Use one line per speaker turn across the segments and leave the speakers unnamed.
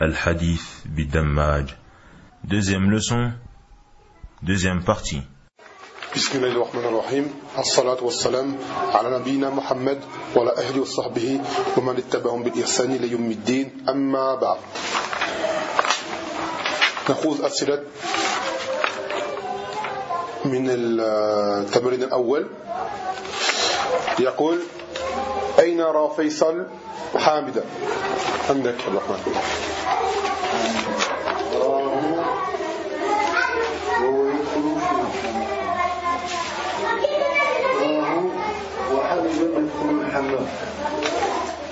Al-Hadith Bidammaj. Deuxième leçon, deuxième partie.
بسم الله الرحمن الرحيم الصلاة والسلام على نبينا محمد وعلى أهله وصحبه ومن اتبعهم بالإحسان ليوم الدين أما بعد نخوض أسئلة من التمرين الأول يقول أين رأى فيصل حامدا عندك يا الرحمن.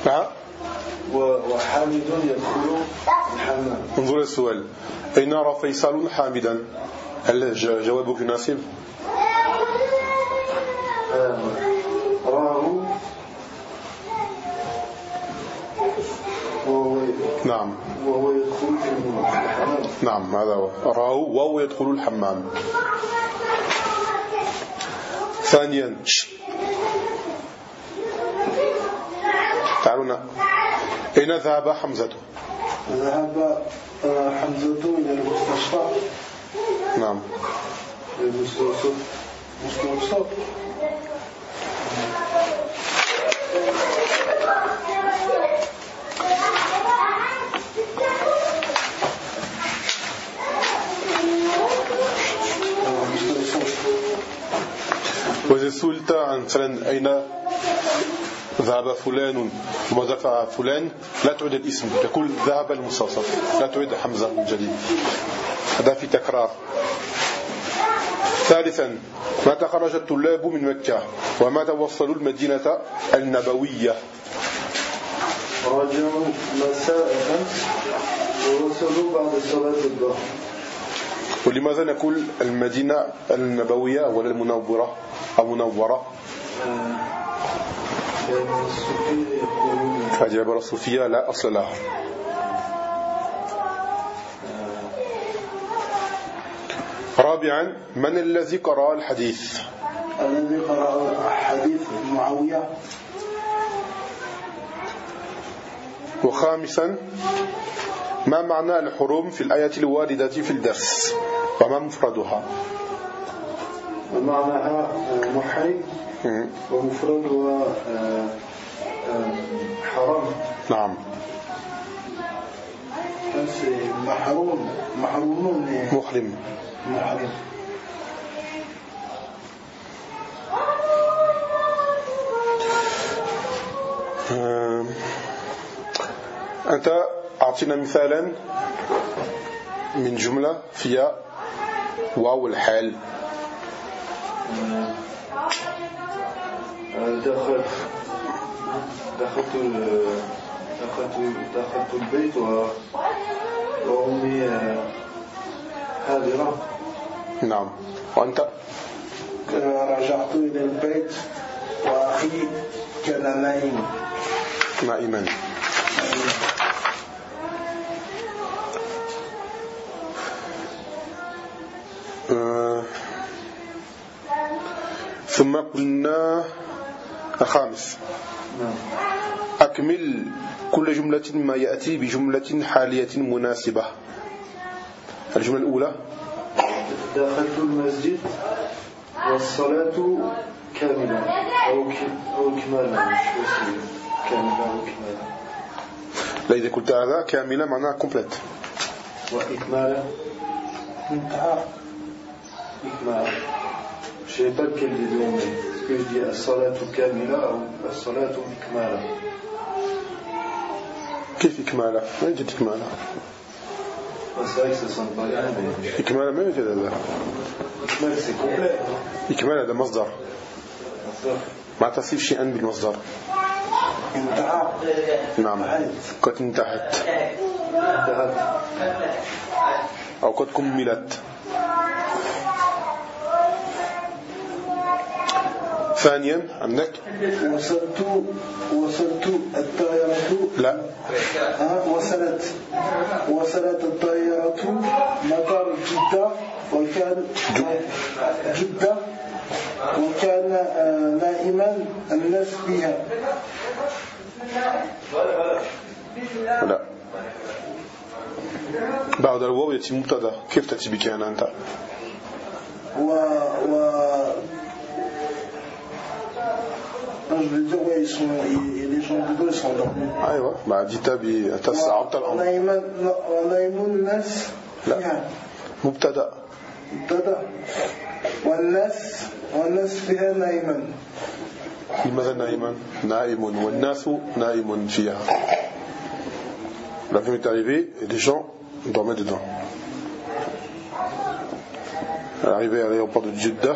نعم.
وحامد يدخل الحمام
انظر السؤال. أين رأى فيصل حامدا؟ هل جوابك يناسب نعم.
وهو يدخل الحمام
نعم هذا هو. راه وهو يدخل الحمام. ثانيا. تعالوا أين ذهب حمزة؟
ذهب آه، حمزة إلى المستشفى.
نعم.
المستوصف مستوصف
وإذا سئلت عن مثلا أين ذهب فلان؟ فعل فلان. لا تعد الاسم تقول ذهب المستوصف لا تعد حمزة من جديد هذا في تكرار. ثالثا متى خرج الطلاب من مكة؟ ومتى وصلوا المدينة النبوية؟
رجعوا مساء. ووصلوا بعد صلاة الظهر.
ولماذا نقول المدينة النبوية ولا المنورة أو منورة؟
الصوفية
عبارة صوفية لا أصل لها. رابعا من الذي قرأ الحديث؟
الذي قرأ حديث معاوية.
وخامسا ما معنى الحروم في الآية الواردة في الدرس؟ وما مفردها؟
ومعناها آه، محرم. ومفردها آه، آه، حرام؟
نعم.
محروم محروم
محرم.
محرم.
أنت أعطينا مثالا من جملة فيها واو الحال.
دخلت دخلت دخلت دخلت البيت وأمي آه، حاضرة.
نعم. وأنت؟
رجعت إلى البيت وأخي كان نايم
نائما آه، ثم قلنا الخامس. أكمل كل جملة ما يأتي بجملة حالية مناسبة. الجملة الأولى.
دخلت المسجد والصلاة كاملة أو كمالة. كاملة أو كمالة
لا إذا قلت هذا كاملة معناها كومبليت
وإكمالة انتهى Je sais pas lequel des deux on met. Est-ce que je dis الصلاة كاملة أو الصلاة إكمالة
كيف إكمالة؟ ما يوجد
mais
إكمالة ما يوجد هذا
إكمال
هذا مصدر ما تصف شيئا بالمصدر
انتهى
نعم قد انتهت
انتهت
أو قد كملت ثانيا عندك؟
وصلت وصلت الطائرة.
لا.
وصلت. وصلت الطائرة مطار جدة وكان جدة وكان آه، نائما الناس فيها
لا. بعد الواو يأتي مبتدا. كيف تأتي بكان أنت؟
و و Non, je veux dire, ouais, ils sont, ils- les gens du dos, ils sont endormis.
أيوة مع جئت بتصعبت الأمر
ونائما ونائم الناس
لا.
فيها
مبتدا
مبتدا والناس والناس فيها نائما
لماذا نائما نائم والناس نائم فيها L'avion est arrivé et les gens dormaient dedans. Arrivé à l'aéroport de Jeddah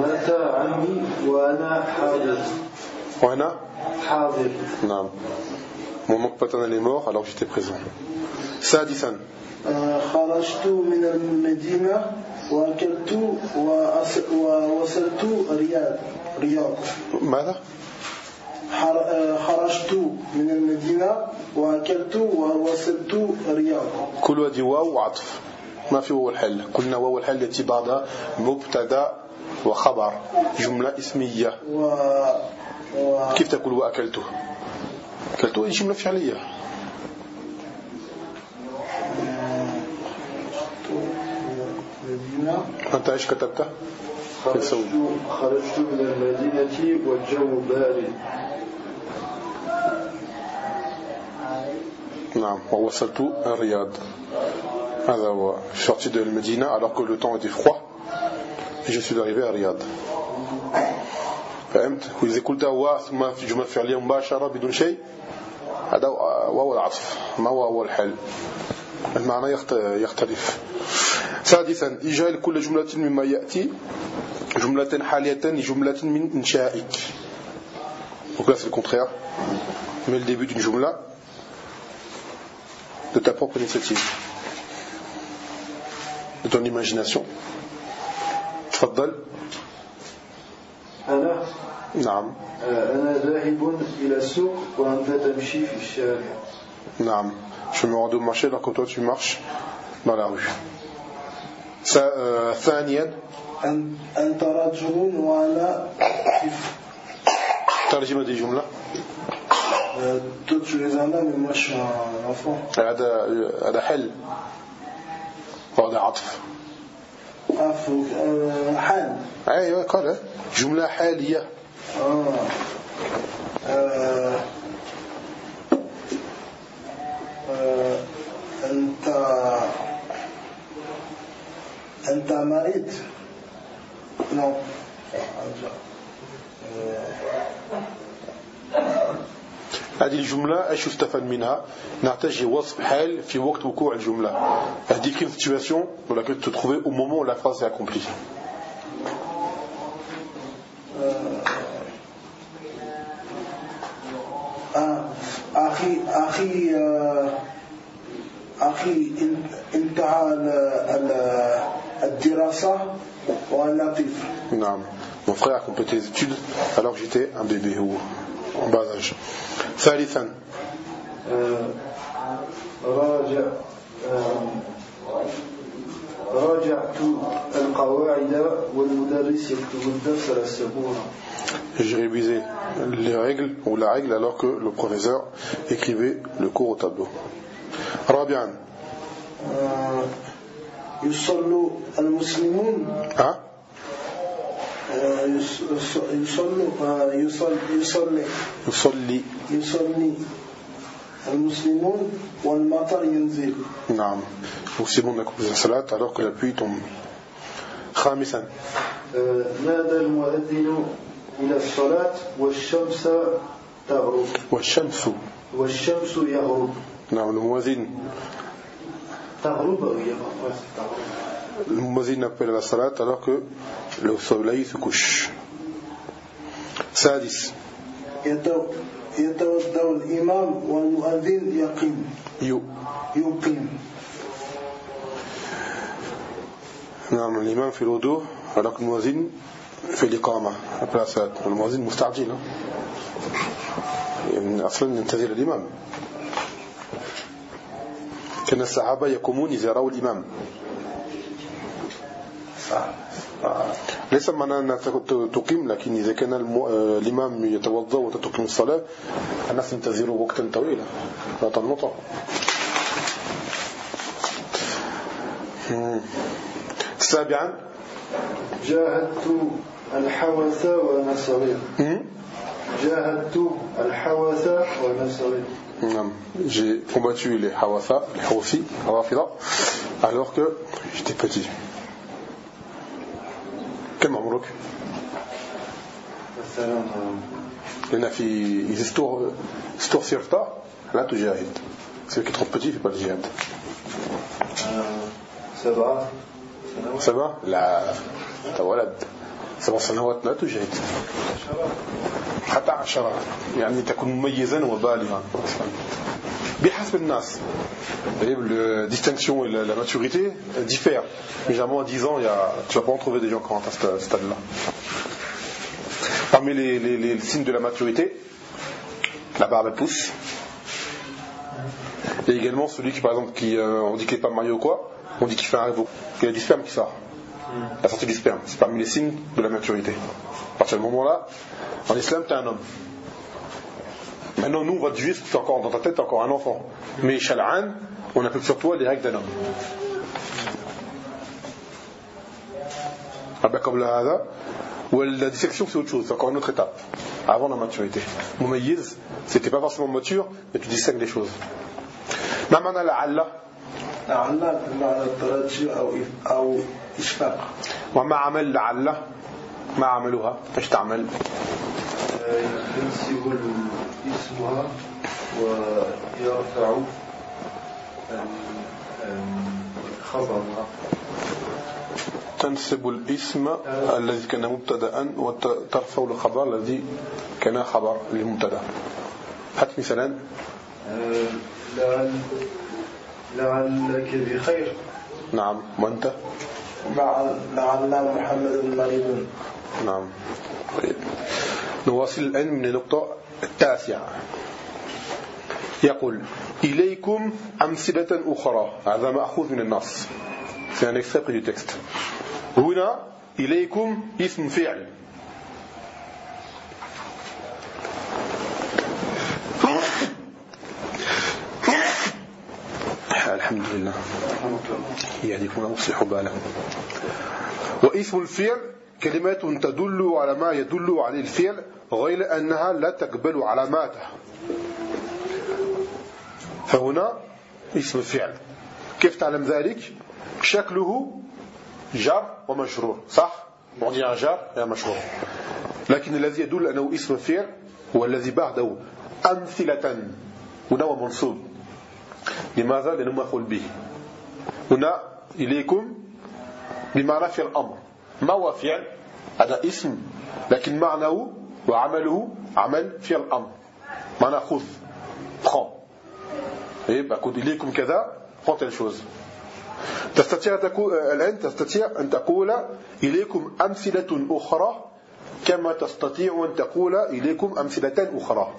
مات عمي وأنا حاضر.
وهنا
حاضر.
Non. Mon oncle paternel est mort alors que j'étais présent. سادسا
آه، خرجت من المدينة وأكلت ووصلت رياض رياض.
ماذا؟
آه، خرجت من المدينة وأكلت ووصلت رياض.
كل وادي واو وعطف. ما في واو الحل؟ قلنا واو الحل يأتي بعدها مبتدأ وخبر جملة اسمية. كيف تقول وأكلته؟ أكلته هي جملة فعلية
المدينة
أنت إيش تسوي؟
خرجت خرجت من المدينة والجو بارد.
نعم ووصلت الرياض. هذا هو Je suis sorti de Medina alors que le temps était froid et je suis arrivé à Riyad. فهمت؟ وإذا قلت هو ثم في جملة فعلية مباشرة بدون شيء هذا واو العطف. ما هو هو المعنى يخت- يختلف. سادسا إيجال كل جملة مما يأتي جملة حالية لجملة من إنشائك. Donc là c'est le contraire. Mais le début d'une jumla de ta propre initiative, de ton imagination. تفضل
أنا
نعم
آه، أنا ذاهب إلى السوق وأنت تمشي في الشارع
نعم je me rends au marché alors que toi tu marches dans la rue Ça, euh, ثانيا
أن- أنت رجل وأنا
ترجمة دي جملة
Euh, Toi tu es un homme et moi je suis un enfant.
هذا هذا حل وهذا عطف
Ah, euh, حال
أيوه قال جملة حالية
آه. آه. آه. أنت أنت مريض non
هذه الجملة ايش يستفاد منها نحتاج وصف حال في وقت وقوع الجملة هذه une situation dans laquelle tu te trouvais au moment où la phrase est accomplie
آه. أخي أخي آه. أخي ان- انتهى ال- ال- الدراسة وأنا طفل
Non. Mon frère a complété les études alors que j'étais un bébé ou en bas âge. ثالثا
آه، راجع آه، راجعت القواعد والمدرس يكتب الدرس على السبورة
j'ai révisé les règles ou la règle alors que le professeur écrivait le cours au tableau. رابعا
آه، يصلوا المسلمون
hein
يصلي.
يصلي.
يصلي
المسلمون والمطر ينزل.
نعم. المسلمون يقومون الصلاة. alors que la pluie tombe خامسا.
نادى المؤذن إلى الصلاة والشمس تغرب؟
والشمس.
والشمس يغرب.
نعم المؤذن.
تغرب
muezzin appelle la salat alors que se couche سادس.
يتو- يتوضأ الإمام والمؤذن يقيم. يقيم.
نعم الإمام في الوضوء le muezzin fait الإقامة. après la salat المؤذن مستعجل؟ يعني أصلا ينتظر الإمام. كان الصحابة يقومون إذا رأوا الإمام. ليس معنى أنها تقيم لكن إذا كان آه، الإمام يتوضأ وتقيم الصلاة الناس تنتظر وقتا طويلا لا تنطع. سابعا
جاهدت الحوث ونصري
مم.
جاهدت الحوث ونصري
نعم. J'ai combattu les Hawatha, les Hawafida, alors que j'étais petit.
مثلا
لأن في إذا استرسلت لا تجاهد. Celui qui est trop petit ne fait pas le jihad.
آه، سبعة سنوات
سبع؟ لا أنت ولد. سبع سنوات لا تجاهد. حتى عشرة يعني تكون مميزا وبالغا Nas. Vous voyez, La distinction et la, maturité euh, diffèrent. Légèrement à 10 ans, il y a, tu vas pas en trouver des gens qui à ce stade-là. Parmi les, les, signes de la maturité, la barbe pousse. Et également celui qui, par exemple, qui, euh, on dit qu'il n'est pas marié ou quoi, on dit qu'il fait un rêve. Il y a du sperme qui sort. La sortie du sperme, c'est parmi les signes de la maturité. À partir du moment-là, en islam, tu es un homme. Maintenant, nous, on va te juger, c'est encore dans ta tête, t'es encore un enfant. Mais Shal'an, on applique sur toi les règles d'un homme. Ah ben, comme la hada, ou la dissection, c'est autre chose, c'est encore une autre étape, avant la maturité. Moumayiz, c'était pas forcément mature, mais tu distingues les choses. ما معنى لعل
لعل بمعنى الترجي أو أو إشفاق
وما عمل لعل ما عملوها ايش تعمل
ينسب اسمها ويرفع خبرها
تنسب الإسم الذي كان مبتدا وترفع الخبر الذي كان خبر للمبتدأ. هات مثلا.
لعل لعلك بخير.
نعم. وأنت؟
لعل لعل محمد مريض
نعم. طيب. نواصل الآن من النقطة التاسعة. يقول إليكم أمثلة أخرى. هذا مأخوذ من النص. C'est un هنا إليكم اسم فعل. الحمد لله. يهديكم الله ويصلح بالكم. واسم الفعل كلمات تدل على ما يدل عليه الفعل غير أنها لا تقبل علاماته فهنا اسم الفعل كيف تعلم ذلك؟ شكله جر ومجرور صح؟ et un مشهور لكن الذي يدل أنه اسم الفعل هو الذي بعده أمثلة هنا هو منصوب. لماذا؟ لأنه مفعول به. هنا إليكم بمعنى في الأمر. ما هو فعل؟ هذا اسم لكن معناه وعمله عمل في الأمر. معنى خذ prends يبقى إليكم كذا prends telle تستطيع تقول الآن تستطيع أن تقول إليكم أمثلة أخرى كما تستطيع أن تقول إليكم أمثلة أخرى.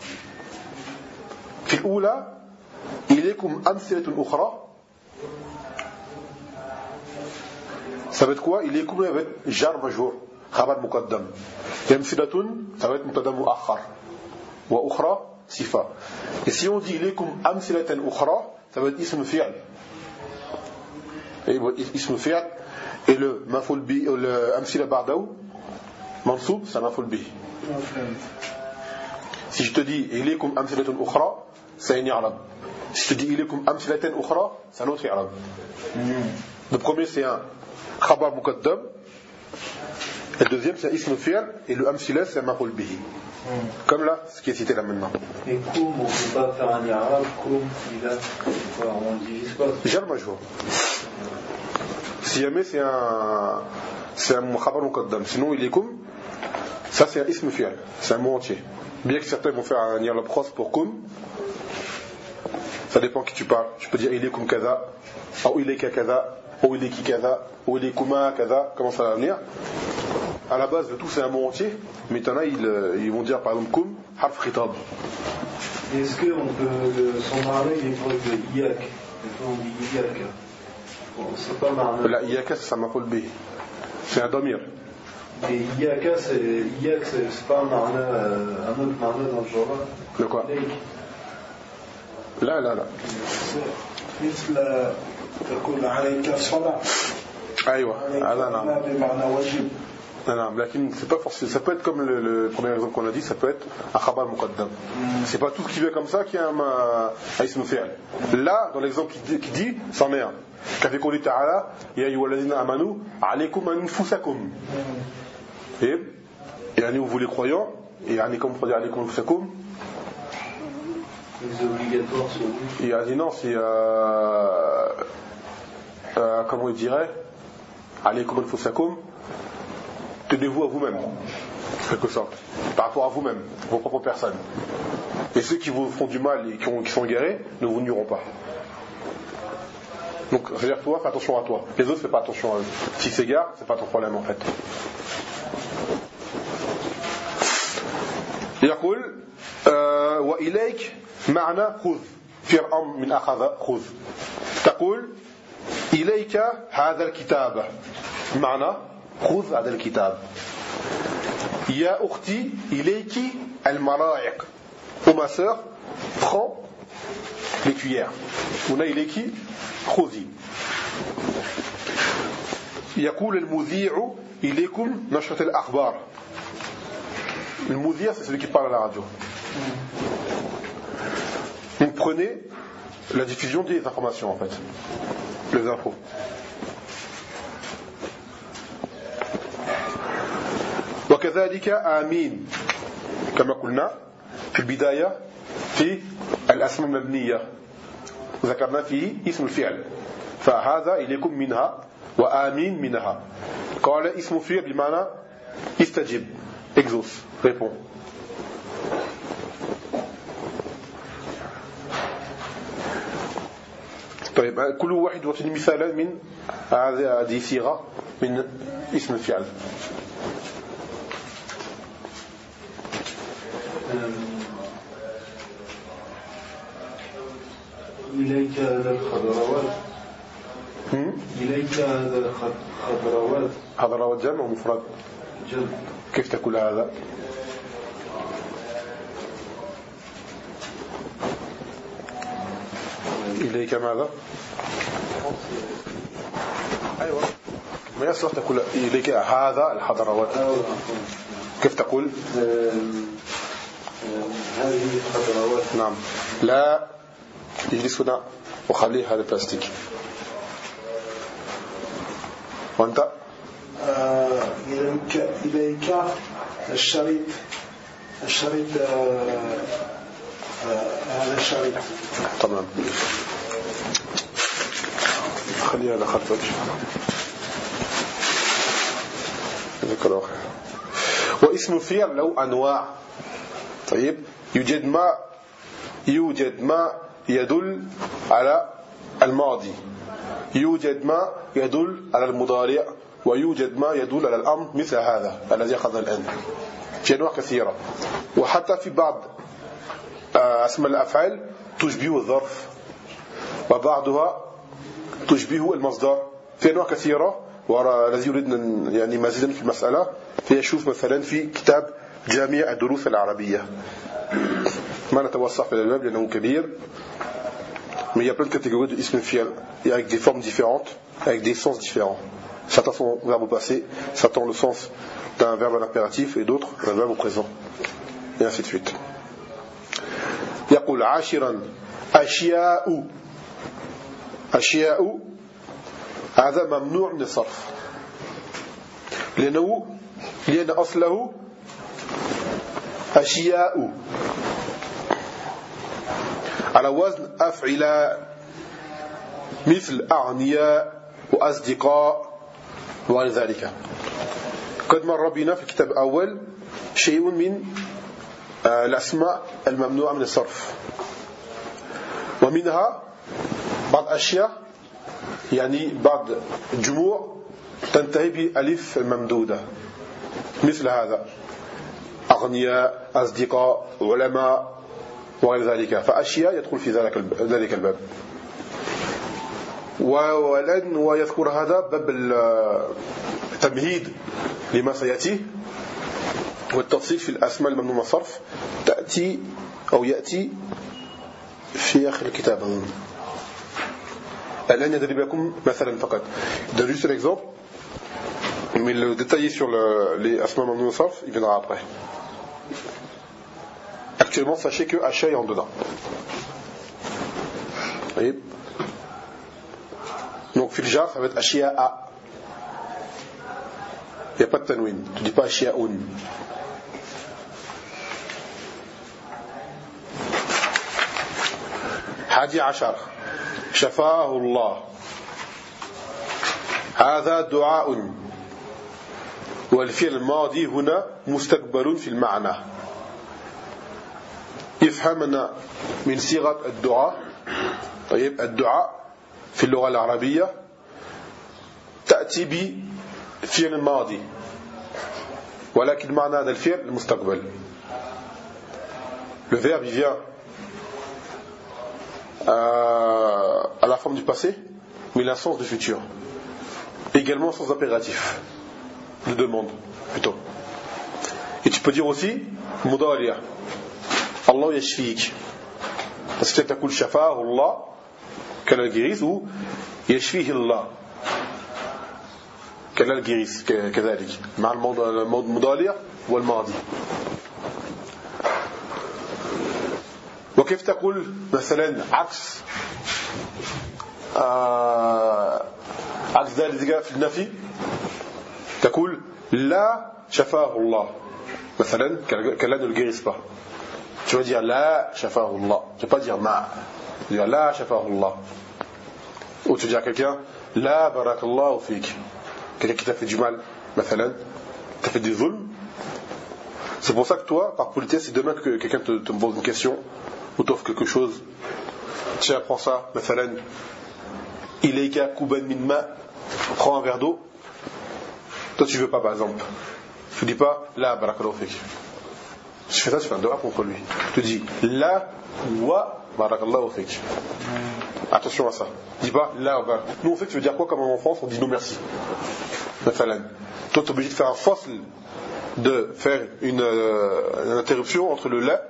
في الأولى إليكم أمثلة أخرى. Ça va être quoi إليكم ça va être جار مجهور خبر مقدم أمثلة ça va être مبتدا مؤخر وأخرى صفة et si on dit إليكم أمثلة أخرى ça va être اسم فعل اسم فعل et le مفعول به le أمثلة بعده منصوب ça مفعول به si je te dis إليكم أمثلة أخرى c'est une إعراب Si je te dis ilaykum amsilaten ukhra, c'est un autre i'rab. Le premier c'est un khabar muqaddam. Et le deuxième c'est ism et le amsilat c'est un maf'ul bihi. Comme là, ce qui est cité là maintenant.
Et koum, on ne peut pas faire un i'rab, koum, il a. On divise pas.
Jar majhour. Si jamais c'est un c'est un khabar muqaddam. Sinon ilaykum, ça c'est un ism c'est un mot entier. Bien que certains vont faire un i'rab khas pour kum, ça dépend qui tu parles. Je peux dire ilaykum kaza, ou ilayka kaza, Oh, Oleki kaza, oh, Olekuma kaza, comment ça va venir? À la base, le tout c'est un mot entier, mais t'en as, ils, euh, ils, vont dire par exemple Kum, Harf
Est-ce qu'on peut s'en s'embarrer des fois de Iyak? Des fois on dit Iyak. Bon, c'est pas marrant.
La Iyaka, ça m'appelle B. C'est un domir.
Et Iyaka, c'est c'est pas un marna, euh, un autre marna dans le genre là.
De quoi? Là, là, là.
Plus la, تقول عليك الصلاة
أيوة
عليك
هذا نعم
الصلاة بمعنى واجب
Non, non, lakin c'est pas forcément. Ça peut être comme le, le premier exemple qu'on a dit, ça peut être un khabar muqaddam. C'est pas tout ce qui vient comme ça qui est un, un ism fi'l. Là, dans l'exemple qui, dit- qui dit, c'en est un. Qu'a fait Qawli ta'ala, Ya ayyuhalladhina amanu, alaykum anfusakum. Et, yani vous les croyants, et yani comme on peut dire alaykum anfusakum,
Les obligatoires sur vous.
et il a dit non, c'est, euh, euh, comment il dirait, alaykum anfusakum, tenez-vous à vous-même, en quelque sorte, par rapport à vous-même, vos propres personnes. Et ceux qui vous font du mal et qui, ont- qui sont guéris ne vous nuiront pas. Donc, c'est-à-dire toi, fais attention à toi. Les autres, fais pas attention à eux. S'ils s'égarent, c'est pas ton problème en fait. يقول آه وإليك معنى خذ في الأمر من أخذ خذ تقول إليك هذا الكتاب معنى خذ هذا الكتاب يا أختي إليك الملاعق Ou ma sœur, prends les cuillères. هنا إليك خذي يقول المذيع إليكم نشرة الأخبار Le moudir, c'est celui qui parle à la radio. Donc prenez la diffusion des informations en fait. Les infos. وكذلك آمين. كما قلنا في البداية في الأسماء المبنية. ذكرنا فيه اسم الفعل. فهذا إليكم منها وآمين منها. قال اسم فعل بمعنى استجب. Exauce répond. طيب كل واحد يعطيني مثالا من هذه صيغة من اسم الفعل.
إليك هذا الخضروات؟ إليك هذا الخضروات
هذا روى جمع ومفرد
جد
كيف تقول هذا؟ إليك ماذا؟ أيوة. ما يصلح تقول إليك هذا الحضروات كيف تقول؟
هذه
نعم. لا. إجلس هنا وخليه هذا البلاستيك. وأنت؟
آه، إليك إليك الشريط. الشريط آه، آه، هذا الشريط.
تمام. خلي هذا خلفك جزاك الله خير واسم الفعل له أنواع. طيب. يوجد ما يوجد ما يدل على الماضي. يوجد ما يدل على المضارع. ويوجد ما يدل على الأمر مثل هذا الذي أخذنا الآن. في أنواع كثيرة. وحتى في بعض آه، أسماء الأفعال تشبه الظرف. وبعضها تشبه المصدر في أنواع كثيرة والذي يريد أن- يعني مزيدا في المسألة فيشوف مثلا في كتاب جامع الدروس العربية ما نتوسع في الباب لأنه كبير mais il y a plein de catégories de ism fiel et avec des formes différentes, avec des sens différents. Certains sont verbe au passé, certains ont le sens d'un verbe à l'impératif et d'autres d'un verbe au présent. Et ainsi de suite. يقول عاشرا أشياء أشياء هذا ممنوع من الصرف لأنه لأن أصله أشياء. على وزن أفعل مثل أغنياء وأصدقاء وغير ذلك. قد مر بنا في الكتاب الأول شيء من آه، الأسماء الممنوعة من الصرف. ومنها بعض أشياء يعني بعض الجموع تنتهي بألف ممدودة. مثل هذا أغنياء أصدقاء علماء وغير ذلك. فأشياء يدخل في ذلك الباب. ولن ويذكر هذا باب التمهيد لما سيأتي. والتفصيل في الأسماء الممنوع الصرف تأتي أو يأتي في آخر الكتاب. Je donne juste l'exemple, mais le détailler sur le, les Asma Mamnou il viendra après. Actuellement, sachez que Acha est en dedans. Vous voyez? Donc, Filjar, ça va être Achia A. Il n'y a pas de tanwin. Tu ne dis pas Achia Un. Hadi Achar. شفاه الله. هذا دعاء. والفعل الماضي هنا مستكبر في المعنى. يفهمنا من صيغة الدعاء. طيب الدعاء في اللغة العربية تأتي بفعل الماضي ولكن معنى هذا الفعل المستقبل. Le verbe vient à, à la forme du passé, mais la sens du futur. Également sens impératif, de demande, plutôt. Et tu peux dire aussi, mudariya, Allah yashfik. Parce que tu as shafa Allah, qu'elle a guérisse, ou yashfihi Allah. qu'elle a guérisse, كذلك. مع الموضوع المضارع والماضي. وكيف تقول مثلا عكس؟ آه، عكس ذلك جاء في النفي تقول لا شفاه الله. مثلا كلام الجيرسبا شو بدي لا شفاه الله. شو بدي مع لا شفاه الله. وتجي على لا بارك الله فيك. كذا كتاب في الجمال. مثلا تفدي ظلم C'est pour ça que toi, par politesse, si demain quelqu'un te, te pose une question, ou t'offre quelque chose tiens prends ça مثلا إليك كوبا من ماء prends un verre d'eau toi tu veux pas par exemple tu dis pas là barakallahu fik tu fais ça tu fais un doigt contre lui tu dis là wa barakallahu fik attention à ça dis pas là nous en fait tu veux dire quoi comme en France on dit non merci مثلا toi tu es obligé de faire un fasl de faire une, euh, une interruption entre le la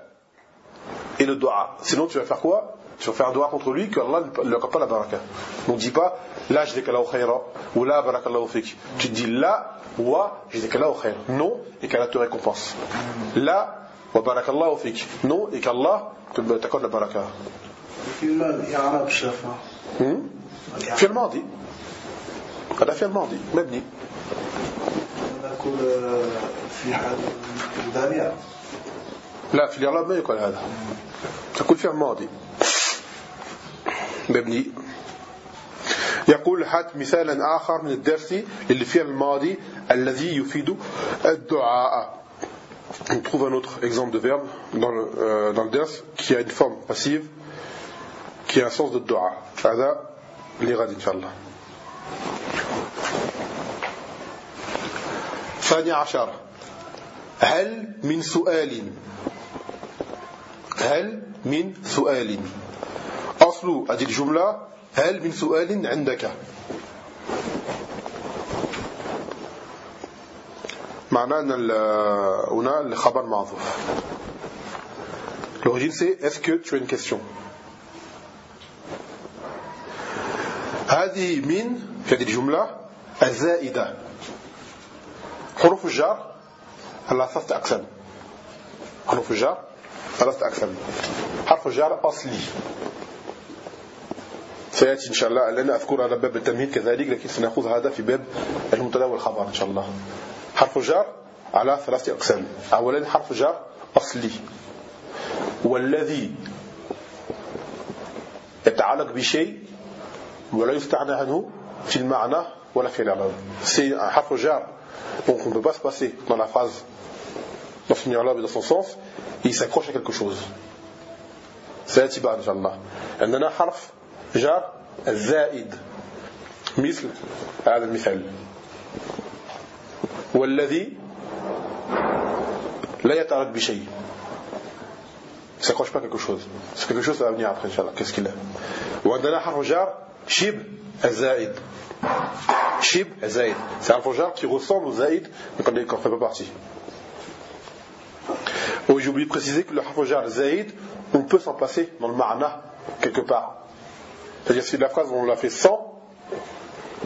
et le dua. Sinon, tu vas faire quoi Tu vas faire un dua contre lui qu'Allah ne lui accorde pas la baraka. Donc, dis pas la jdikallahu khayra ou la barakallahu fik. Tu dis la wa jdikallahu khayra. Non, et qu'Allah te récompense. La wa barakallahu fik. Non, et qu'Allah t'accorde la baraka. في الماضي هذا في الماضي مبني
نقول في حال المضارع
لا في الإعراب ما يقال هذا. تقول فعل ماضي. مبني. يقول هات مثالا آخر من الدرس للفعل الماضي الذي يفيد الدعاء. On trouve un autre exemple de verbe dans le, euh, dans le ders qui a une forme passive qui a un sens de dua. هذا اللي غادي إن شاء الله. من سؤال هل من سؤال؟ أصل هذه الجملة هل من سؤال عندك؟ معناه أن هنا الخبر معظوف L'origine c'est est-ce que tu as une question هذه من في هذه الجملة الزائدة. حروف الجر على ثلاثة أقسام. حروف الجر ثلاثة أقسام حرف الجر أصلي. سيأتي إن شاء الله. لن أذكر هذا باب التمهيد كذلك لكن سنأخذ هذا في باب المبتدا والخبر إن شاء الله. حرف جار على ثلاثة أقسام. أولا حرف جار أصلي. والذي يتعلق بشيء ولا يستعنى عنه في المعنى ولا في الإعراب un حرف جار donc on ne peut pas se passer dans la phrase dans son إعراب et dans son sens il s'accroche à quelque chose سيأتي إن شاء الله عندنا حرف جار الزائد مثل هذا المثال والذي لا يتعلق بشيء ne s'accroche pas à quelque chose. C'est quelque chose, ça va venir après, Inch'Allah. Qu'est-ce qu'il a وعندنا حرف جار شب الزائد شب الزائد c'est un حرف جار qui ressemble au zaïd mais qu'on ne fait pas partie oh, j'ai oublié de préciser que le harf jar zaïd on peut s'en passer dans le ma'na quelque part c'est-à-dire si la phrase on l'a fait sans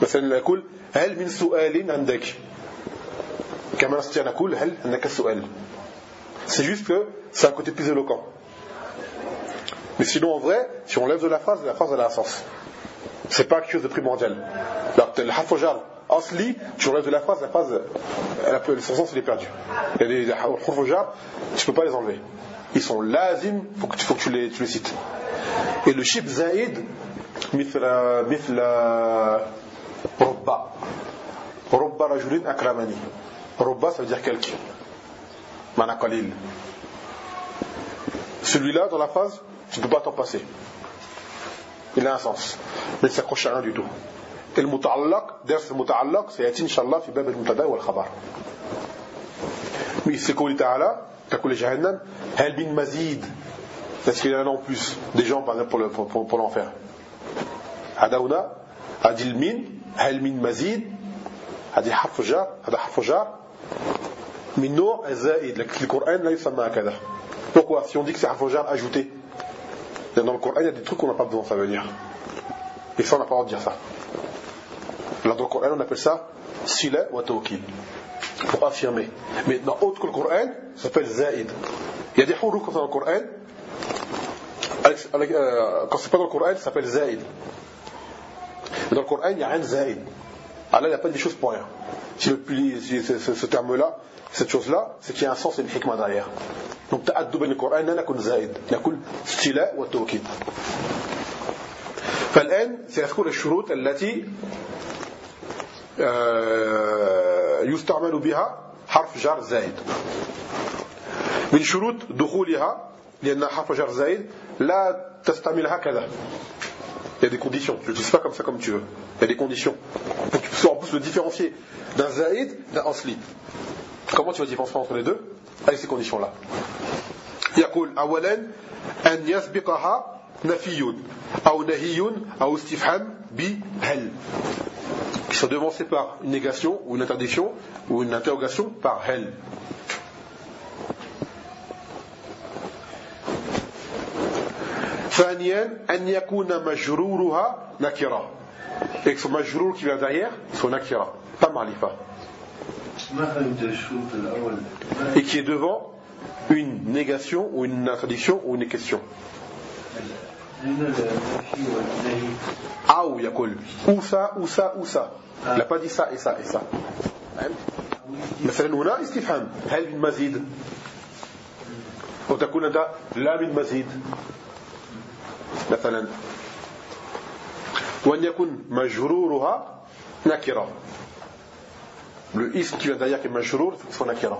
مثلا نقول هل من سؤال عندك كما نستطيع نقول هل عندك سؤال c'est juste que c'est un côté plus éloquent mais sinon, en vrai, si on lève de la phrase, la phrase elle a un sens. C'est pas quelque chose de primordial. Le harfojar, Asli, tu relèves de la phrase, la phrase, elle son sens il est perdu. Il y a des tu peux pas les enlever. Ils sont lazim, faut que, faut que tu, les, cites. Et le shib zaïd, mithla, mithla, robba. Robba rajulin akramani. Robba, ça veut dire quelqu'un. Manakalil. Celui-là, dans la phrase, tu ne peux pas t'en passer. Il a un sens. Mais il s'accroche à rien du tout. Et le muta'allaq, d'ailleurs c'est le muta'allaq, c'est yati inshallah fi bab al-mutada wal khabar. Oui, c'est قول تعالى تقول جهنم هل bin mazid est-ce qu'il y en a en plus des gens par exemple pour, le, pour, pour, pour l'enfer هذا هنا هذه المين هل من مزيد هذه حرف جار هذا حرف جار من نوع الزائد لكن في القرآن لا يسمى هكذا pourquoi si on dit que c'est حرف جار ajouté Dans le Coran, il y a des trucs qu'on n'a pas besoin, ça veut dire. Et ça, on n'a pas le droit de dire ça. Là, dans le Coran, on appelle ça sila wa tawkil. Pour affirmer. Mais dans autre que le Coran, ça s'appelle zaïd. Il y a des huruf comme ça dans le Coran. Euh, quand c'est pas dans le Coran, ça s'appelle. Mais dans le Coran, il n'y a de zaïd. Allah, il n'y a pas des choses pour rien. Si, le, si ce, ce, ce terme-là, cette chose-là, c'est qu'il y a un sens et une hikmah derrière. Donc تأدب القرآن لا نكون زائد نقول استيلاء والتوكيد فالآن سيذكر الشروط التي يستعمل بها حرف جر زائد من شروط دخولها لأن حرف جر زائد لا تستعمل هكذا Il y a des conditions. Je ne dis pas comme ça comme tu veux. Il y a des conditions. Pour que tu puisses en plus le différencier d'un zaïd d'un asli. Comment tu vas différencier entre les deux Avec ces conditions-là. يقول أولا أن يسبقها نفي أو نهي أو استفهام بهل qui sont devancés par une négation ou une interdiction ou une interrogation par hel. et que son majrour qui vient derrière soit nakira pas marifa. Et qui est devant une négation ou une interdiction ou une question. Aou yakul. Ou ça, ou ça, ou ça. Il n'a pas dit ça et ça et ça. مثلا هنا استفهام هل من مزيد وتكون أنت لا من مزيد مثلا وأن يكون مجرورها نكرة le ism qui vient derrière qui est majrour il faut qu'il soit nakira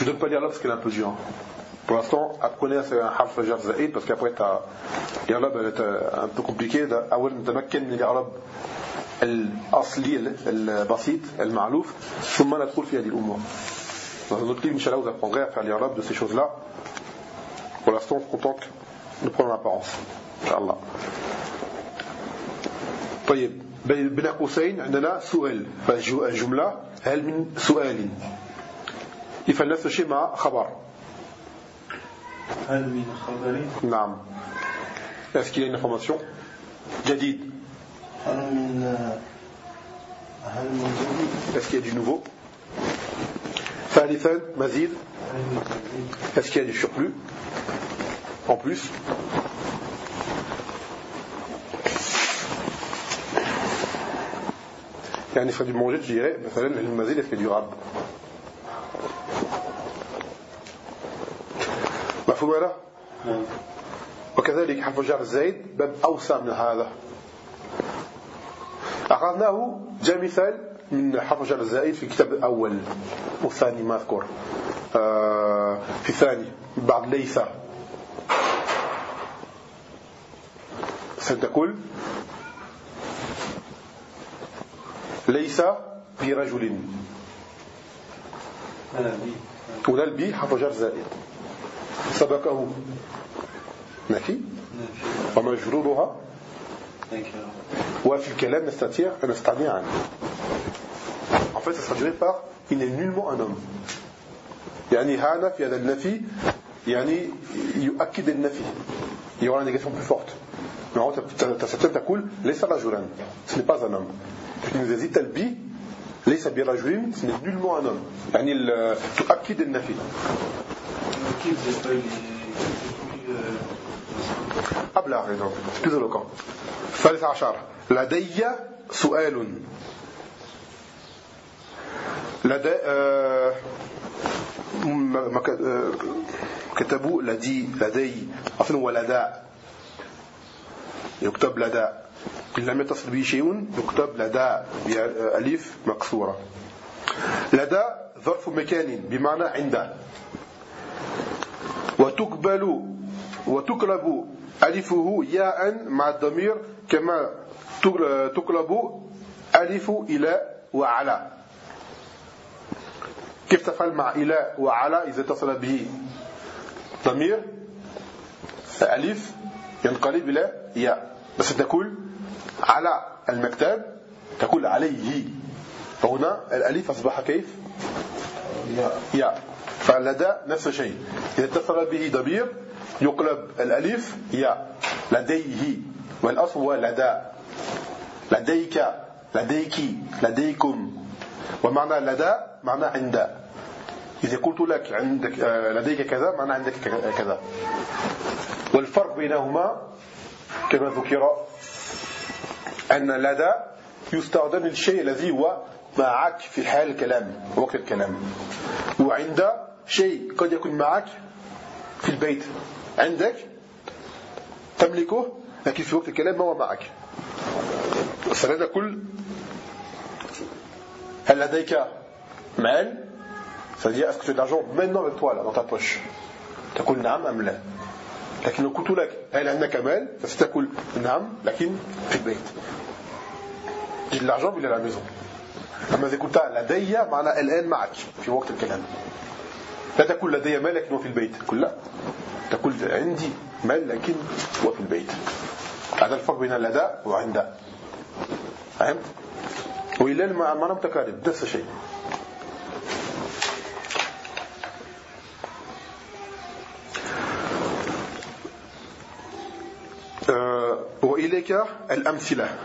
Je ne donne pas l'irlab parce qu'elle est un peu dure. Pour l'instant, apprenez faire un harf jar zaïd parce qu'après, l'irlab elle est un peu compliquée. أول نتمكن من الإعراب الأصلي البسيط المعلوف ثم ندخل في هذه الأمور. Dans un autre livre, Inch'Allah, vous apprendrez à faire l'irab de ces choses-là. Pour l'instant, on se contente de prendre l'apparence. Inch'Allah. طيب بين قوسين عندنا سؤال فالجملة هل من سؤال فالنفس شبه خبر.
هل من خبر
نعم. Est-ce qu'il جديد؟
هل من هل من جديد؟
Est-ce qu'il y a du nouveau ثالثا مزيد. Est-ce qu'il y a يعني فدي مونجي تجيري مثلا المزيد في دي مفهوم هذا؟
نعم.
وكذلك حرف الجر الزايد باب أوسع من هذا. أخذناه جاء مثال من حرف الجر الزائد في الكتاب الأول والثاني ما أذكر. آه، في الثاني بعد ليس. ستقول ليس برجل هنا البي حرف جر زائد سبقه نفي ومجرورها وفي الكلام نستطيع أن نستغني عنه En fait, ça sera duré par il n'est nullement un homme. يعني هذا في هذا النفي يعني يؤكد النفي. Il y aura une négation plus forte. Mais en fait, تقول ليس رجلا. Ce n'est pas un homme. Tu nous hésites البي ليس برجل ce n'est nullement un homme. يعني تؤكد النفي. Donc c'est plus éloquent الثالث عشر. لدي سؤال. لدي آه آه، كتبوا لدي لدي أصلا هو لدى. يكتب لدى. إن لم يتصل به شيء يكتب لدى بأليف مكسورة. لدى ظرف مكان بمعنى عند. وتقبل وتقلب ألفه ياء مع الضمير كما تقلب ألف إلى وعلى. كيف تفعل مع إلى وعلى إذا اتصل به؟ ضمير ألف ينقلب إلى ياء. بس تقول على المكتب تقول عليه. فهنا الألف أصبح كيف؟ ياء. فلدى نفس الشيء إذا اتصل به ضمير يقلب الألف ياء لديه والأصل هو لدى. لديك لديك لديكم. ومعنى لدى معنى عند. إذا قلت لك عندك آه، لديك كذا معنى عندك كذا. والفرق بينهما كما ذكر أن لدى يستخدم للشيء الذي هو معك في حال الكلام وقت الكلام. وعند شيء قد يكون معك في البيت عندك تملكه لكن في وقت الكلام ما هو معك. فلذا كل هل لديك مال؟ C'est-à-dire, est-ce que tu as de تقول نعم أم لا؟ لكن لو قلت لك هل عندك مال فستقول نعم لكن في البيت. J'ai de l'argent maison. أما إذا قلت لدي معنى الآن معك في وقت الكلام. لا تقول لدي مال لكن هو في البيت. تقول لا. تقول عندي مال لكن هو في البيت. هذا الفرق بين لدى وعند. فهمت؟ وإلا المعنى متقارب نفس الشيء آه، وإليك الأمثلة.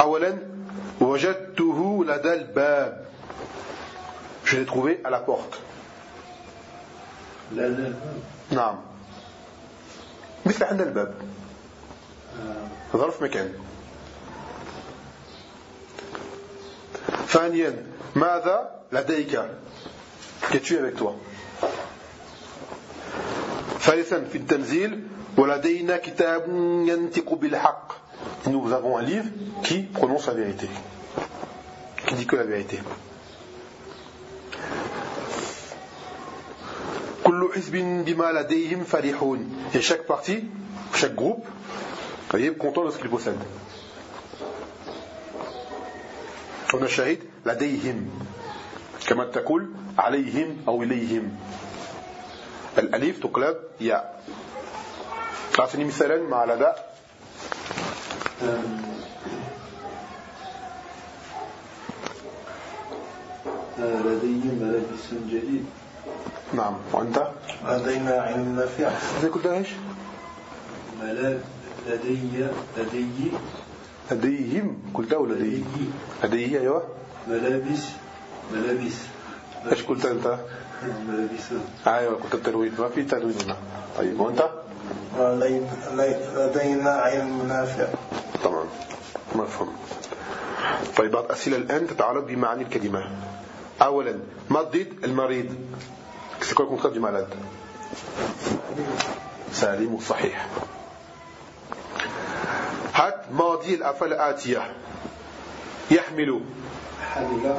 أولا وجدته لدى الباب. je l'ai trouvé à la porte
لا لا
نعم مثل عند الباب
آه،
ظرف مكان ثانيا ماذا لديك qu'as-tu avec toi ثالثا في التنزيل ولدينا كتاب ينطق بالحق nous avons un livre qui prononce la vérité qui dit que la vérité كل حزب بما لديهم فرحون. Et chaque partie chaque groupe voyez content de ce qu'il possède. a shahid لديهم. كما تقول عليهم أو إليهم. الأليف تقلب ياء تعطيني مثالا مع الأداء
لديهم ملابس جديد
نعم. وأنت؟
لدينا علم نافع.
زي إيش؟
ملاب لدي لدي
لديهم. قلت ولا لدي. لديه أيوة.
ملابس ملابس.
إيش قلت أنت؟
ملابس.
أيوة قلت التنوين ما في تنوين هنا. طيب
لي- لدينا علم نافع.
تمام. مفهوم طيب بعض أسئلة الآن تتعلق بمعاني الكلمة. أولا ما الضد المريض؟ C'est quoi le contraire du malade سليم صحيح هات ماضي الأفعال الآتية يحمل
حمل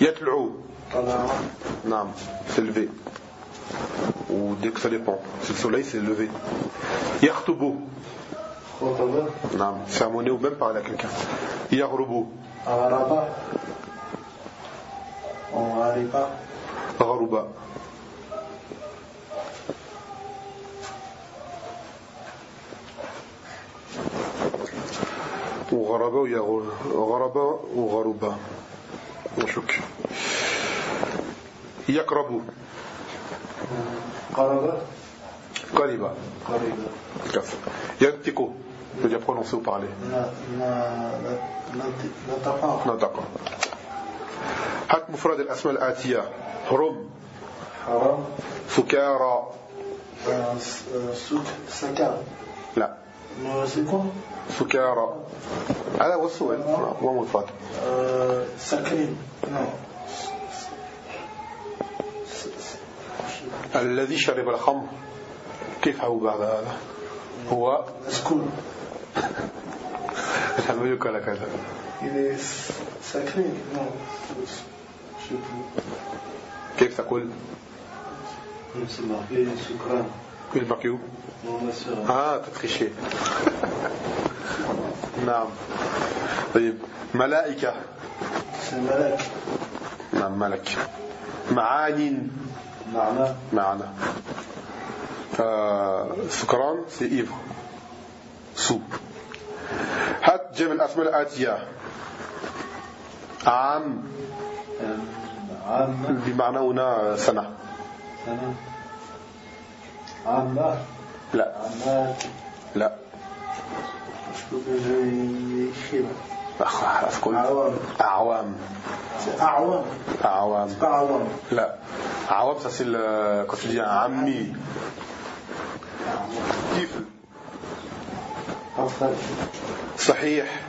يطلع
طلع
نعم c'est levé ou dès que ça dépend c'est le soleil c'est levé يخطب
خطب
نعم sermonner ou même parler à quelqu'un يغرب
غربة. وغاربة
غرب وغرب ويغرب غرب وغرب وشك. يقرب.
قرب.
قريبا
قرب
كف ينطق. veut dire prononcer ou parler
نطق
نطق هات مفرد الأسماء الآتية. هرم
حرام.
سكارى.
آه، آه، سك سكر
لا. سكارى. هذا هو السؤال. هو مفرد.
آه، سكرين.
الذي شرب الخمر. كيف هو بعد هذا؟ هو
سكون
هل يقال كذا
Il est sacré Non. Je sais plus.
كيف تقول
c'est marqué سكران
كل مكيو
non ma sœur.
آه تتخشي نعم طيب ملائكة
C'est Malak.
نعم ملك معان
معنى
معنا آه سكران سي إيفر سو هات جمع الأسماء الآتية عام.
عامة
بمعنى هنا سنة.
سنة. عامة.
لا.
عامات.
لا. أقول.
عوام.
أعوام. أعوام.
C'est pas Awam.
لا. عوام ça c'est le quand tu dis un ami طفل صحيح.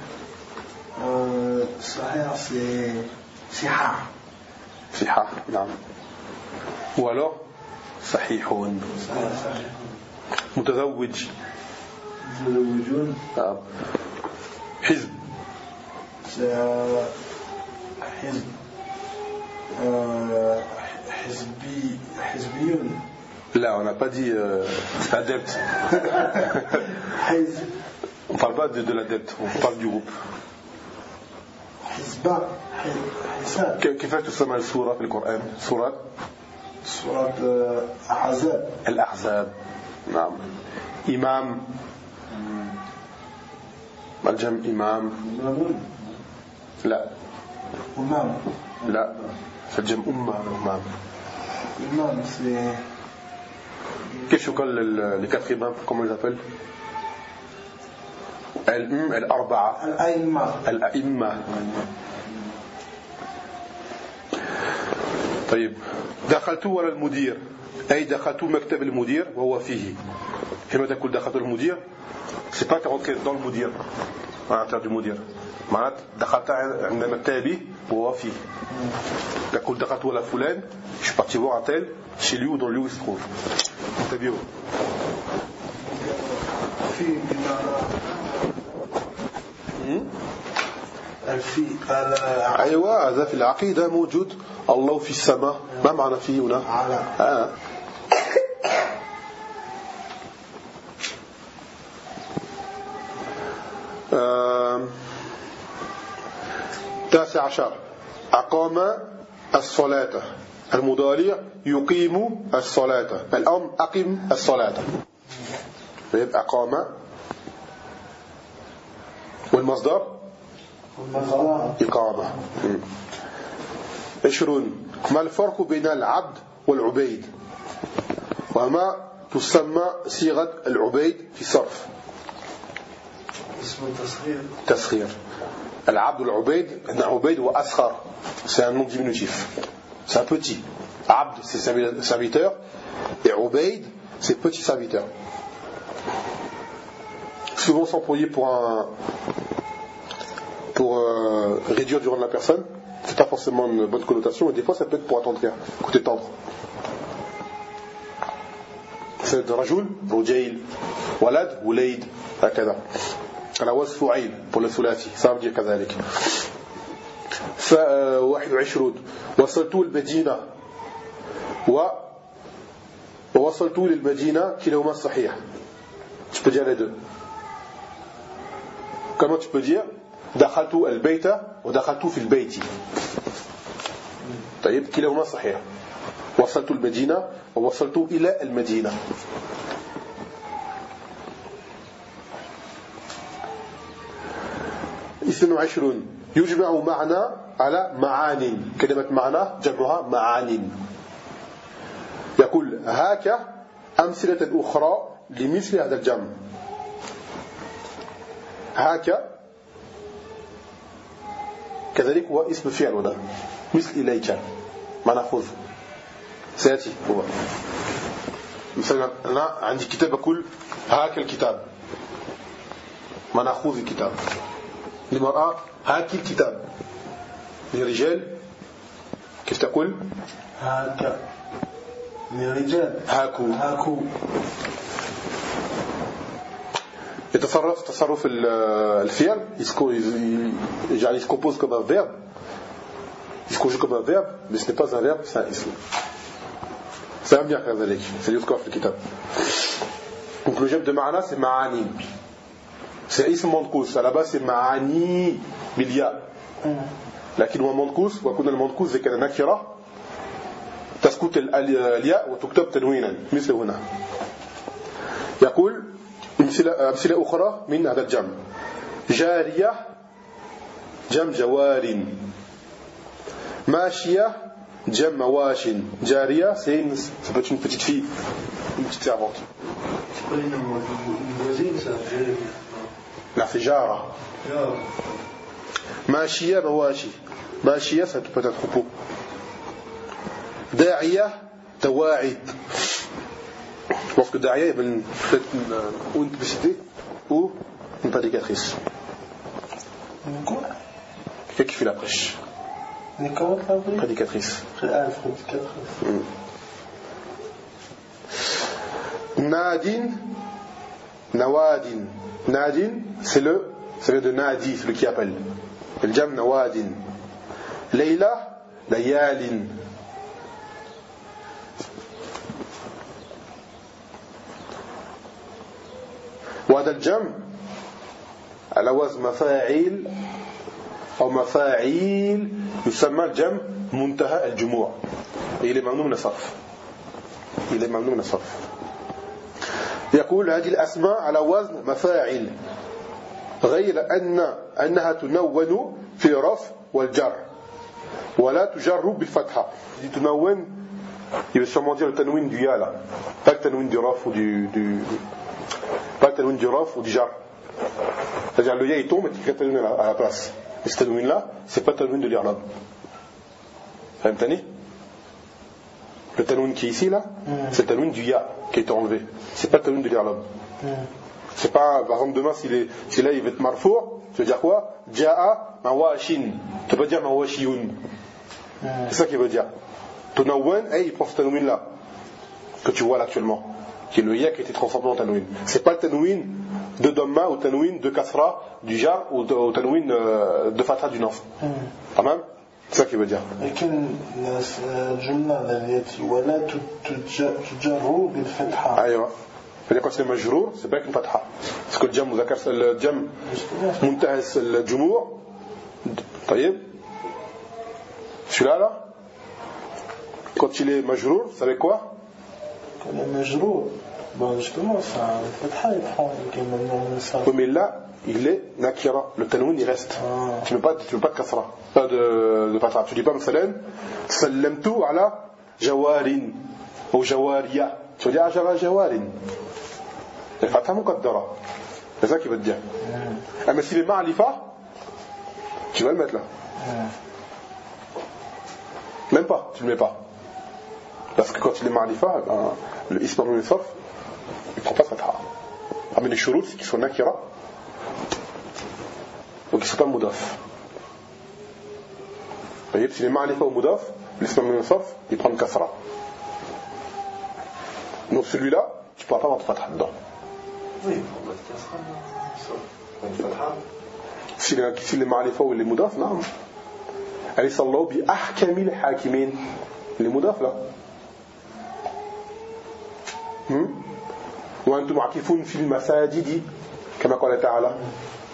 آه، صحيح في صحة.
صحة نعم. ولو صحيح متزوج؟
متزوجون؟
نعم. حزب؟
آه، حزب. آه، حزبي حزبيون.
لا أنا با دي ادبت
حزب.
On parle pas de, de l'adepte, on parle du groupe.
حزبة. ح- حساب.
كيف تسمى السورة في القرآن؟ سورة
سورة أحزاب.
الأحزاب. نعم. إمام. الجمع إمام.
إمام
لا
إمام.
لا الجمع أمة إمام.
إمام c'est.
كيف يقال quatre imams comment ils appellent الأربعة.
الأئمة.
الأئمة. طيب دخلت ولا المدير. أي دخلت مكتب المدير وهو فيه. حينما تقول دخلت المدير. C'est pas rentrer dans le مدير. À l'intérieur du مدير. معنات دخلت عند مكتبي وهو فيه. تقول دخلت ولا فلان. Je suis parti voir un tel. Chez lui ou dans le lieu où il se trouve. انتبهوا
في الفي
أيوة هذا في العقيدة موجود. الله في السماء. ما معنى فيه هنا؟
على.
آه. آم. التاسع عشر. أقام الصلاة. المضارع يقيم الصلاة. الأمر أقم الصلاة. طيب أقام والمصدر؟ إقامة عشرون. ما الفرق بين العبد والعبيد؟ وما تسمى صيغة العبيد في الصرف
اسم تصغير
تسخير. العبد العبيد un عبيد هو أسخر c'est un nom diminutif. C'est un petit. abd c'est serviteur. Et ubaid c'est petit serviteur. souvent s'employer pour un pour euh, réduire du rang de la personne c'est pas forcément une bonne connotation et des fois ça peut être pour attendrir côté tendre c'est رجل رجيل ولد وليد هكذا على وزن فعيل pour le ثلاثي ça veut dire كذلك ف 21 وصلت المدينة و ووصلت للمدينة كلاهما صحيح tu peux dire les deux comment tu peux dire دخلت البيت ودخلت في البيت. طيب كلاهما صحيح. وصلت المدينة ووصلت إلى المدينة. اثنين وعشرون يجمع معنى على معاني كلمة معنى جمعها معاني يقول هاك أمثلة أخرى لمثل هذا الجمع. هاك. كذلك هو اسم فعل هنا. مثل إليك. ما نأخذ. سيأتي. هو. مثلا أنا عندي كتاب أقول هاك الكتاب. ما نأخذ الكتاب. للمرأة هاك الكتاب. للرجال. كيف تقول؟
هاك. للرجال.
هاكو.
هاكو.
يتصرف تصرف الفعل يسكو يجعل يعني يسكوبوز كما فيرب. يسكوجي كما فيرب مي سني با ان فيرب سا اسم سامع كذلك سيذكر في الكتاب. دونك لو جاب دو معنا سي معاني سي اسم منقوص على باس سي معاني بالياء لكن هو منقوص وكون المنقوص زي كان نكره تسكت الياء وتكتب تنوينا مثل هنا يقول أمثلة أخرى من هذا الجمع جارية جمع جوار ماشية جمع مواش جارية c'est une, ça peut être une là c'est جارة. ماشية مواشي ماشية ça peut داعية تواعد Je pense que derrière, il y avait une- peut-être une, euh, ou une publicité ou une prédicatrice. Quelqu'un qui fait la prêche.
Comment l'as
Prédicatrice.
Ah, il faut 4.
Nadin, Nawadin. Nadin, c'est le, ça vient de Nadi, celui qui appelle. Le jam Nawadin. Leila, Layalin. وهذا الجمع على وزن مفاعيل أو مفاعيل يسمى الجمع منتهى الجموع. il est ممنوع من الصرف؟ il est ممنوع من الصرف؟ يقول هذه الأسماء على وزن مفاعل غير أن أنها تنون في رفع والجر ولا تجر بالفتحة. تنون il veut sûrement dire le tanwin du ya là pas tel une girafe ou du jar. C'est-à-dire le ya il tombe et tu crées tel à la place. Et cette tel là, c'est pas tel de l'Irlande. Fahimtani Le tel qui est ici là, hmm. c'est le tel du ya qui a été enlevé. C'est pas le tel de l'Irlande. Hmm. C'est pas, par exemple, demain, si, les, si là il va être marfour, tu veux dire quoi? Ja'a mawashin. Tu peux pas dire mawashiyun. Hmm. C'est ça qu'il veut dire. Tunawwan, hey, eh, il prend cette tanouine là, que tu vois là actuellement. Qui est le ya qui a été transformé en tanwin c'est pas le tanwin de Dhamma ou tanwin de Kasra du jar ou, de- ou tanwin euh, de Fatha du Naf tamam c'est ça qu'il veut dire
لكن الناس- الجملة التي ولا تج- تجر بالفتحة
أيوه c'est-à-dire quand c'est majrour c'est pas avec une fatha parce que le jam مذكر le jam منتهى الجموع طيب Celui-là, là, quand il est majrour, vous savez quoi
Justement, il prend.
Oui, mais là, il est nakira. Le tanwin, il reste.
Ah.
Tu ne veux pas, tu veux pas de kasra. Pas de, de fatha. Tu dis pas, مثلا, سلمت على جوار أو جوارية. Tu veux dire, على جوار. الفتحة مقدرة. C'est ça qu'il veut te dire. Ah, mais s'il est ma'alifa, tu vas le mettre là. Même pas, tu ne le mets pas. Parce que quand il est ma'alifa, ben, le isma sarf, il ne prend pas fatha. Ah, mais les shurut, c'est qu'il soit nakira. Donc il ne soit pas moudaf. Vous voyez, s'il est ma'alifa ou moudaf, l'isma sarf, il prend le kasra. Donc celui-là, tu ne pourras pas mettre fatha dedans.
Oui, on va te casser un Une fatha.
s'il est s'il est معرفة واللي مضاف نعم أليس الله بأحكم الحاكمين اللي مضاف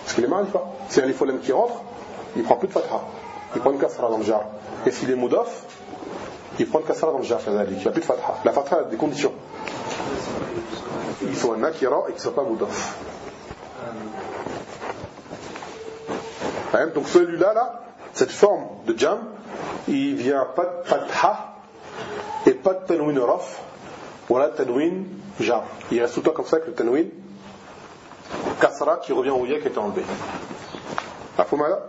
Parce qu'il est marifa. C'est un phonemes qui rentre, il prend plus de fatha. Il prend une kasra dans le jar. Et s'il est moudaf, il prend une kasra dans le jar, il a plus de fatha. La fatha a des conditions. Il faut un nakira et qu'il ne soit pas moudaf. Hein, donc celui-là, là, cette forme de jam, il vient pas de fatha et pas de tanwin raf. Voilà tanwin jar. Il reste tout le temps comme ça que le tanwin kasra qui revient au ya qui est enlevé. هذا؟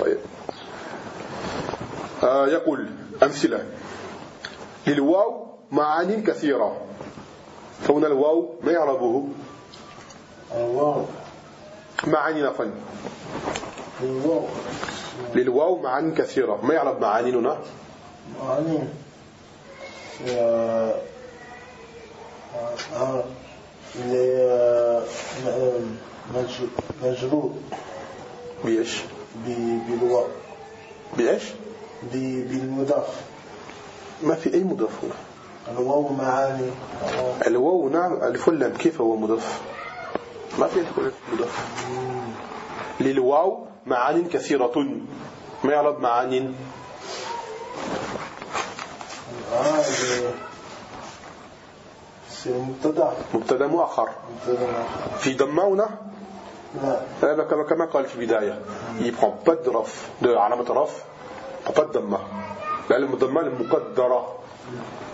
طيب آه يقول أمثلة. للواو معاني كثيرة. فهنا الواو ما يعربه.
الواو.
معاني نفن
الواو
للواو معاني كثيرة. ما يعرب معاني هنا؟
يعني آه، مجرور
بإيش؟
بالواو
بإيش؟
بالمضاف.
ما في أي مضاف هنا.
الواو معاني.
الواو نعم ألف كيف هو مضاف؟ ما في ألف مضاف. للواو معان كثيرة. ما يعرب معان؟
آه، مبتدأ.
مبتدأ مؤخر. في ضمة هنا
لا
هذا كما كما قال في البداية. يبقى pas de رف de علامة رف. pas de ضمة. لأن الضمة المقدرة.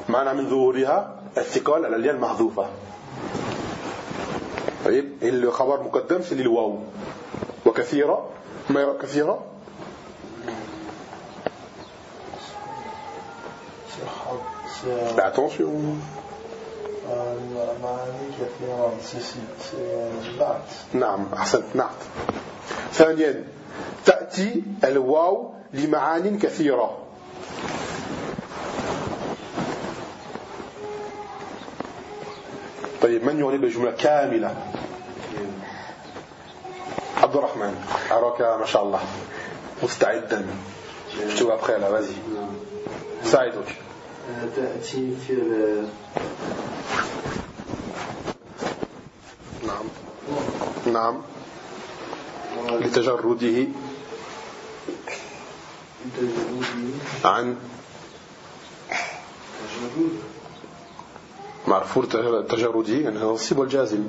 معنى من ظهورها الثقال على الياء المحذوفة. طيب الخبر مقدم؟ في للواو وكثيرة. ما يرى كثيرة؟ attention.
آه، كثيرة
نعم أحسنت نعم. ثانيا تأتي الواو لمعان كثيرة. طيب من يغلب الجملة كاملة؟ عبد الرحمن. أراك ما شاء الله. مستعدا. شو أبخي لا vas-y ساعدك.
تأتي في ال-
نعم. نعم. لتجرده. عن معرفور تجرده يعني النصيب والجازم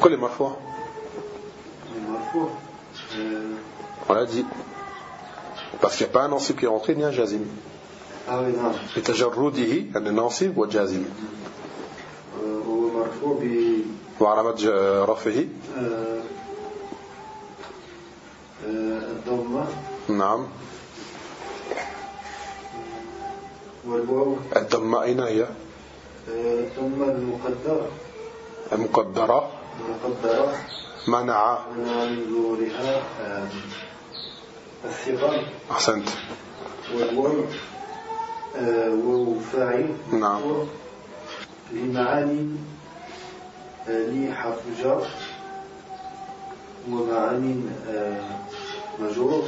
كل مرفوع. l'a dit parce qu'il n'y a pas un nansib qui est rentré ni un jazim.
آه، نعم
لتجرده يعني ناصب وجازم
آه، هو مرفوع ب
وعلامة رفعه
الضمة
نعم
والواو
الضمة أين هي
الضمة المقدرة
المقدرة
المقدرة
منع
منع من ظهورها الثقل
أحسنت.
والواو آه، واو فاعل
نعم.
لمعاني آه، لي حرف جر. ومعاني آه، مجرور.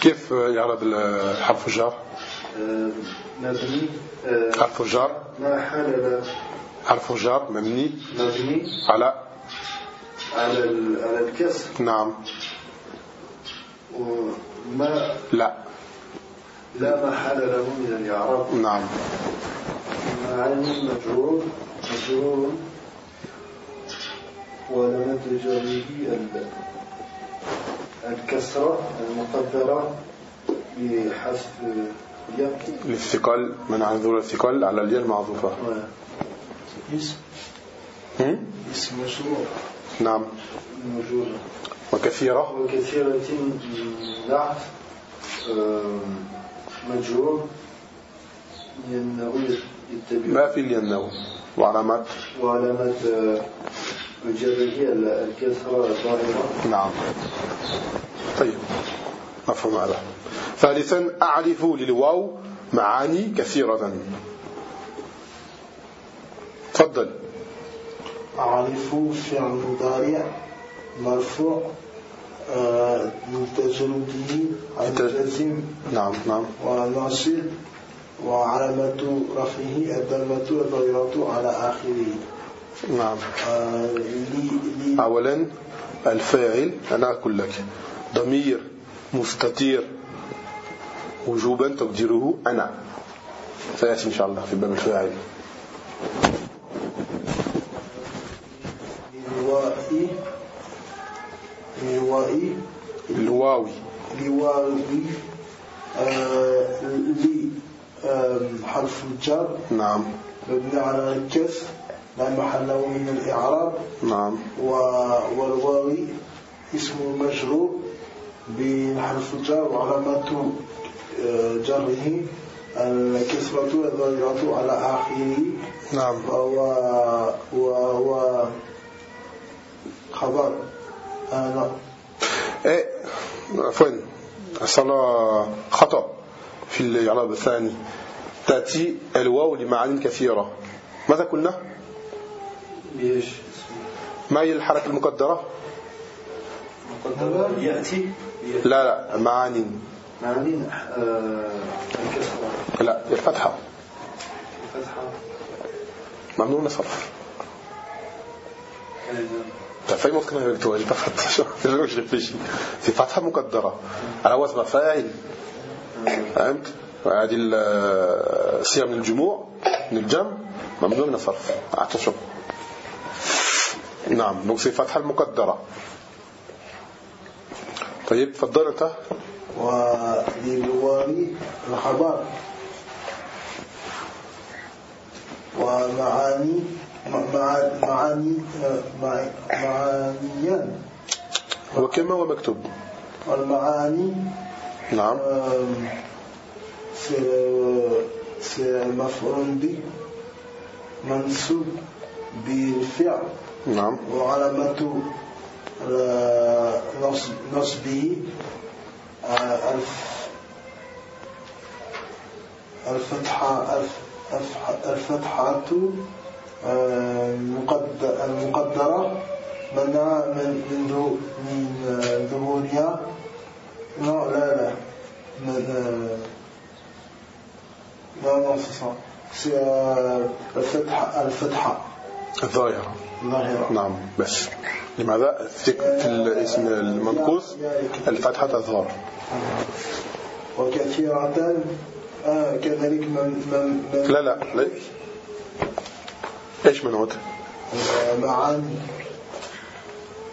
كيف يعرض الحرف الجر
آه، مبني آه،
حرف الجر
ما حلل
حرف الجر مبني
مبني.
على؟
على على الكسر.
نعم.
وما
لا.
لا محل له من الإعراب.
نعم.
معاني مجرور مجرور. ولمد جره ال- الكسرة المقدرة الياء
للثقل منع نزول الثقل على الياء المعذوفة
اسم؟ اسم مشروع.
نعم. وكثيرة.
وكثيرة نعت مجرور لأنه يتبع
ما في الينو وعلامات؟
وعلامة آه، جره الكسرة الظاهرة.
نعم. طيب مفهوم هذا. ثالثا أعرف للواو معاني كثيرة. تفضل.
أعرف فعل مضارع مرفوع. لتجرده عن
لتج-
جزم
نعم نعم.
وناصب وعلامة رفعه الضمة الظاهرة على آخره.
نعم.
آه، لي لي.
أولا الفاعل أنا أقول لك ضمير مستتير وجوبا تقديره أنا. سيأتي إن شاء الله في باب الفاعل.
لواء لواء
الواوي.
لواوي آه، لي حرف الجر.
نعم.
مبني على الكسر لا محل له من الإعراب.
نعم.
و- والواوي اسم مجرور بحرف الجر وعلامة آه، جره. الكسرة الظاهرة على آخره.
نعم.
و و و خبر. أنا
إيه عفوا. حصل خطأ في الإعراب الثاني. تأتي الواو لمعان كثيرة. ماذا قلنا؟ ما هي الحركة المقدرة؟
مقدرة؟ يأتي؟
لا لا. معاني
معاني آه،
لا الفتحة.
الفتحة.
ممنوع من fait attention. C'est là que je réfléchis. C'est فتحة مقدرة. على وزن فاعل. فهمت؟ وهذه الصيغة من الجموع من الجمع ممنوع من الصرف. attention نعم donc c'est فتحة المقدرة طيب تفضل أنت.
وللواو الخبر. ومعاني مع- معاني مع- معانيان
وكما هو مكتوب؟
والمعاني
نعم.
c'est مفعول به منسوب بالفعل.
نعم.
وعلامة آه، نصب- نصبه آه، الف- الفتحة الف- الف- الفتحة المقدرة منع من من ذو- من آه، ظهورها لا لا لا. من آه، لا c'est euh, الفتحة الفتحة.
الظاهرة.
ظاهرة
نعم بس. لماذا؟ في في الاسم المنقوص؟ الفتحة تظهر
وكثيرة. آه كذلك من من
لا لا. إيش منعوت
معاني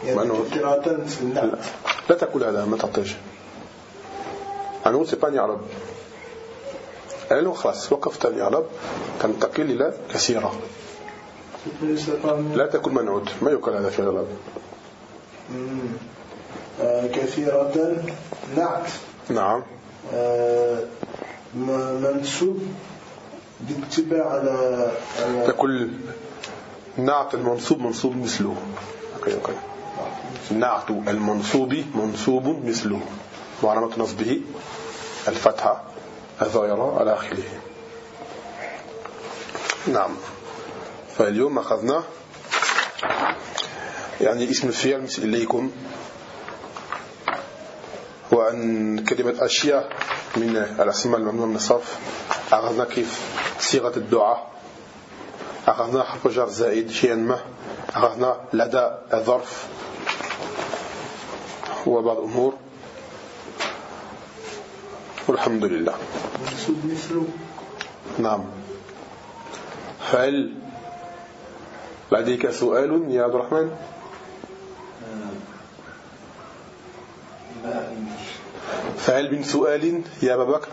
يعني
منعوت.
كثيرة في
لا.
النعم
لا تقول هذا ما تعطيش. منعوت c'est pas يعرب لأنه خلاص وقفت الإعراب تنتقل إلى كثيرة. لا تكون منعوت ما يقال هذا في الإعراب.
آه، كثيرة. نعت.
نعم.
آه، منسوب. باتباع على على-
تقول نعت المنصوب منصوب مثله. OK OK. نعت المنصوب منصوب مثله. وعلامة نصبه الفتحة الظاهرة على آخره. نعم. فاليوم أخذنا يعني اسم الفعل مثل إليكم. وأن كلمة أشياء من الأسماء الممنوعة من الصرف. أخذنا كيف صيغة الدعاء. أخذنا حرف جر زائد شيئا ما. أخذنا لدى الظرف. وبعض الأمور. والحمد لله. نعم. هل لديك سؤال يا عبد الرحمن؟
لا
فهل من سؤال يا أبا بكر؟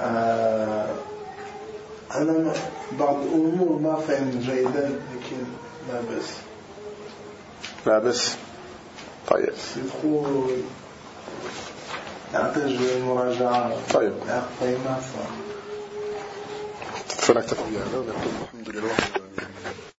آه، أنا بعض الأمور ما فهم جيدا لكن لا بأس.
لا بس طيب.
يدخل يحتاج مراجعة
طيب.
يا أخي ما صار
فنكتفي بهذا ونقول الحمد لله.